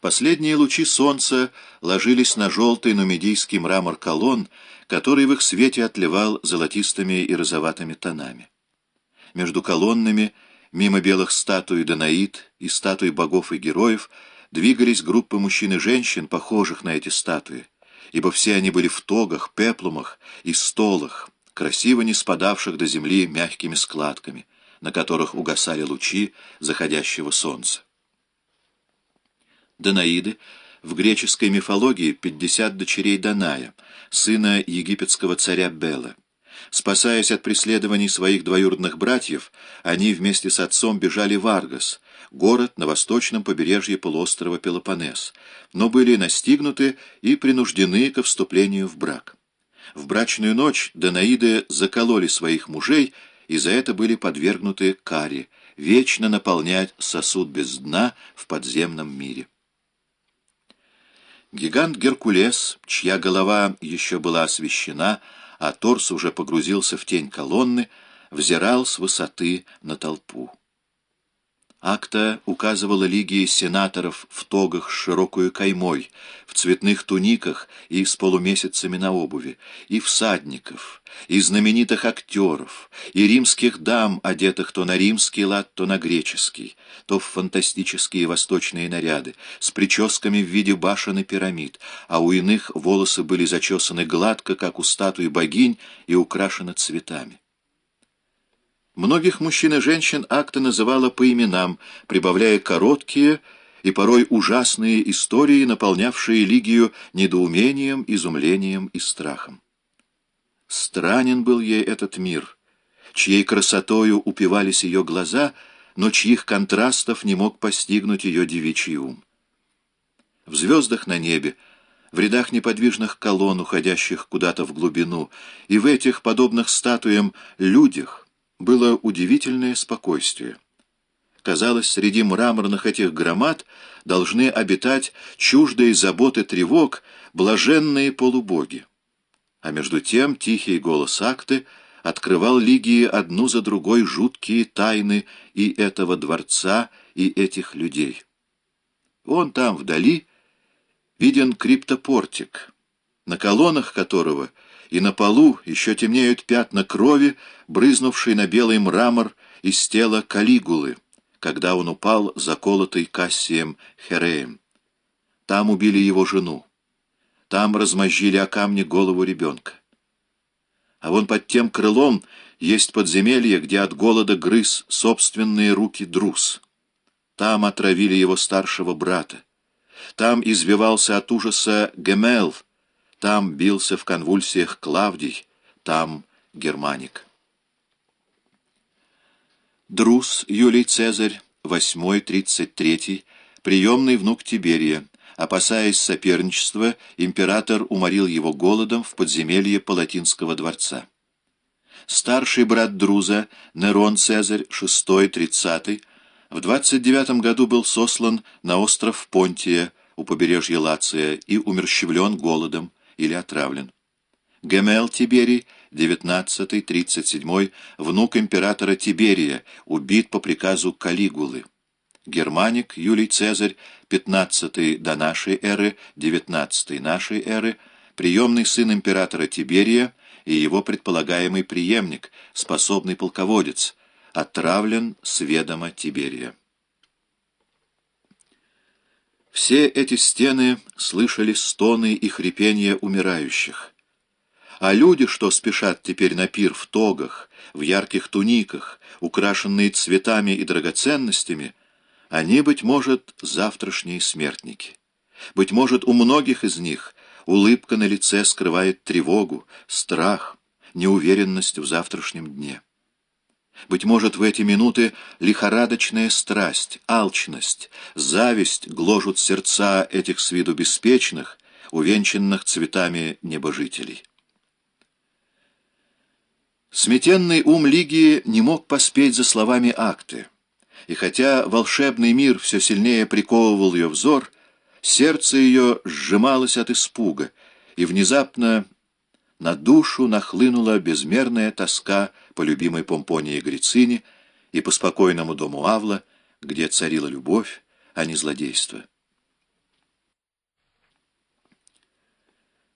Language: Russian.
Последние лучи солнца ложились на желтый нумидийский мрамор колонн, который в их свете отливал золотистыми и розоватыми тонами. Между колоннами, мимо белых статуй Данаид и статуй богов и героев, двигались группы мужчин и женщин, похожих на эти статуи, ибо все они были в тогах, пеплумах и столах, красиво не спадавших до земли мягкими складками, на которых угасали лучи заходящего солнца. Данаиды в греческой мифологии 50 дочерей Даная, сына египетского царя Бела. Спасаясь от преследований своих двоюродных братьев, они вместе с отцом бежали в Аргос, город на восточном побережье полуострова Пелопоннес, но были настигнуты и принуждены ко вступлению в брак. В брачную ночь Данаиды закололи своих мужей и за это были подвергнуты каре, вечно наполнять сосуд без дна в подземном мире. Гигант Геркулес, чья голова еще была освещена, а торс уже погрузился в тень колонны, взирал с высоты на толпу. Акта указывала лиги сенаторов в тогах с широкой каймой, в цветных туниках и с полумесяцами на обуви, и всадников, и знаменитых актеров, и римских дам, одетых то на римский лад, то на греческий, то в фантастические восточные наряды, с прическами в виде башен и пирамид, а у иных волосы были зачесаны гладко, как у статуи богинь, и украшены цветами. Многих мужчин и женщин акта называла по именам, прибавляя короткие и порой ужасные истории, наполнявшие Лигию недоумением, изумлением и страхом. Странен был ей этот мир, чьей красотою упивались ее глаза, но чьих контрастов не мог постигнуть ее девичий ум. В звездах на небе, в рядах неподвижных колонн, уходящих куда-то в глубину, и в этих, подобных статуям, людях — было удивительное спокойствие. Казалось, среди мраморных этих громад должны обитать чуждые заботы тревог блаженные полубоги. А между тем тихий голос акты открывал Лигии одну за другой жуткие тайны и этого дворца, и этих людей. Вон там, вдали, виден криптопортик, на колоннах которого — и на полу еще темнеют пятна крови, брызнувшей на белый мрамор из тела Калигулы, когда он упал, заколотый Кассием Хереем. Там убили его жену. Там размозжили о камни голову ребенка. А вон под тем крылом есть подземелье, где от голода грыз собственные руки друз. Там отравили его старшего брата. Там извивался от ужаса Гемел — там бился в конвульсиях Клавдий, там Германик. Друс Юлий Цезарь, 8-33, приемный внук Тиберия. Опасаясь соперничества, император уморил его голодом в подземелье Палатинского дворца. Старший брат Друза, Нерон Цезарь, 6-30, в 29 году был сослан на остров Понтия у побережья Лация и умерщвлен голодом, или отравлен. Гемел Тиберий, 19-37, внук императора Тиберия, убит по приказу Калигулы. Германик Юлий Цезарь, 15 до нашей эры, 19 нашей эры, приемный сын императора Тиберия и его предполагаемый преемник, способный полководец, отравлен с ведома Тиберия. Все эти стены слышали стоны и хрипения умирающих. А люди, что спешат теперь на пир в тогах, в ярких туниках, украшенные цветами и драгоценностями, они, быть может, завтрашние смертники. Быть может, у многих из них улыбка на лице скрывает тревогу, страх, неуверенность в завтрашнем дне. Быть может, в эти минуты лихорадочная страсть, алчность, зависть гложут сердца этих с виду беспечных, увенчанных цветами небожителей. Сметенный ум Лигии не мог поспеть за словами акты, и хотя волшебный мир все сильнее приковывал ее взор, сердце ее сжималось от испуга, и внезапно на душу нахлынула безмерная тоска по любимой Помпонии Грицине и по спокойному дому Авла, где царила любовь, а не злодейство.